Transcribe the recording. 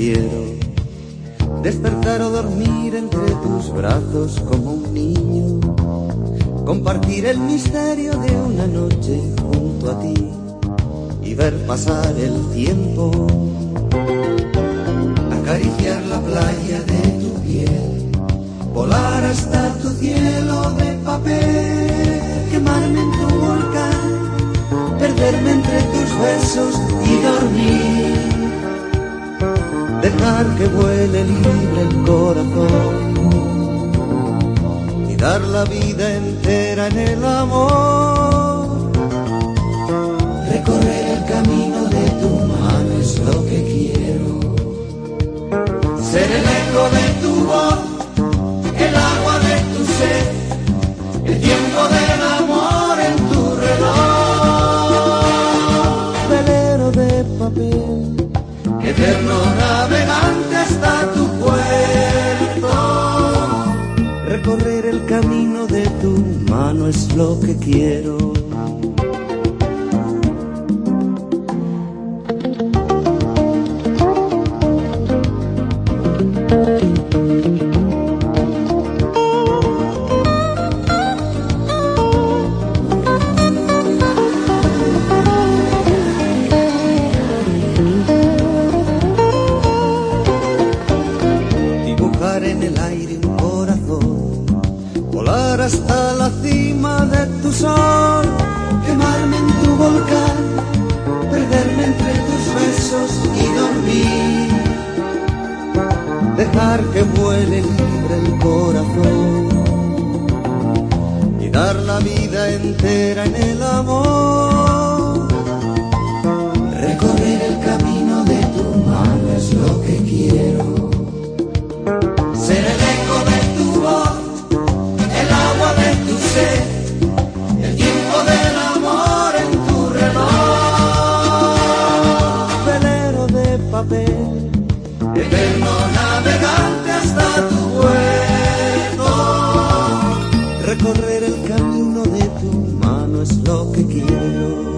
quiero. Despertar o dormir entre tus brazos como un niño. Compartir el misterio de una noche junto a ti y ver pasar el tiempo. Acariciar la playa de tu piel, volar hasta tu cielo de papel, Dejar que vuele libre el corazón y dar la vida entera en el amor. Recorrer el camino de tu mano es lo que quiero. Ser el eco de tu voz, el agua de tu sed, el tiempo del amor en tu reloj. Velero de papel, eterno navegante hasta tu puerto. Recorrer el camino de tu mano es lo que quiero. Hasta la cima de tu sol, quemarme en tu volcán, perderme entre tus besos y dormir, dejar que vuele libre el corazón y dar la vida entera en el amor. Papel, eterno navegante hasta tu puerto. Recorrer el camino de tu mano es lo que quiero.